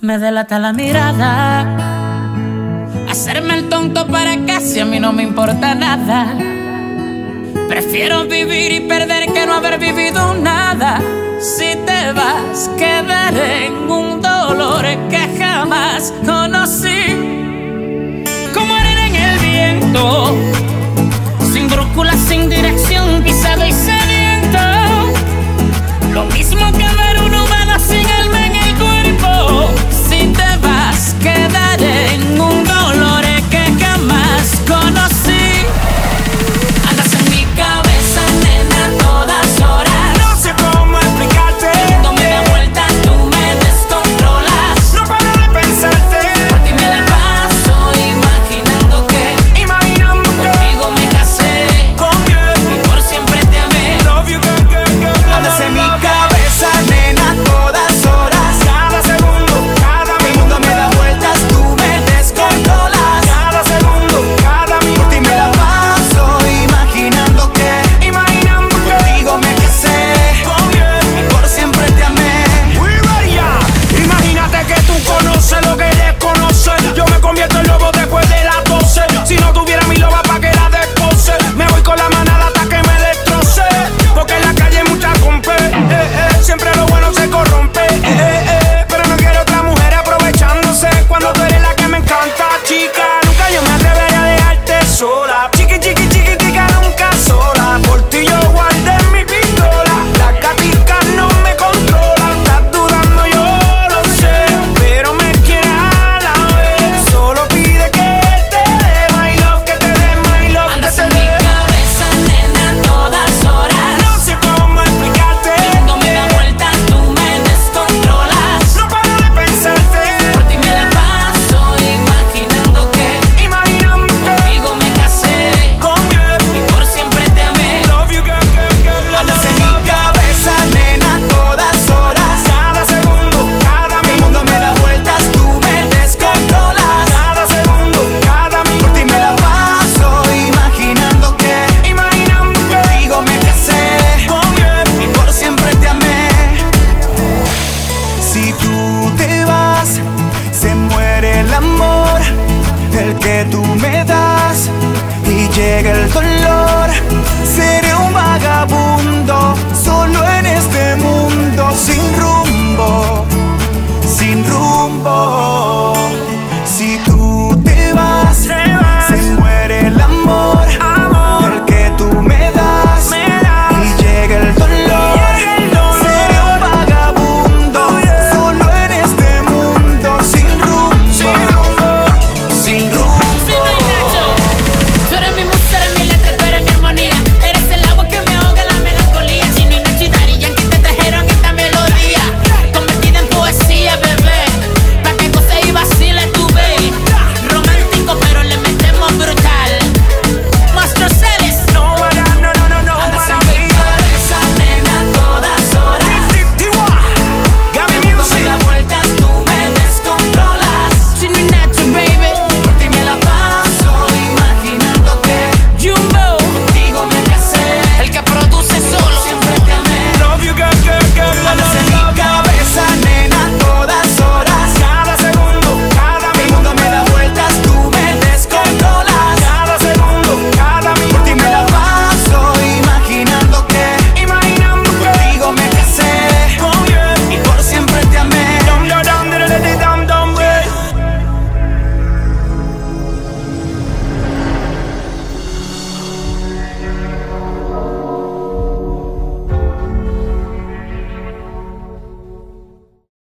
me delata la mirada. Hacerme el tonto para casi a mí no me importa nada. Prefiero vivir y perder que no haber vivido nada. Si te vas, quedaré en un dolor que jamás el amor, el que tú me das, y llega el dolor, seré un vagabundo.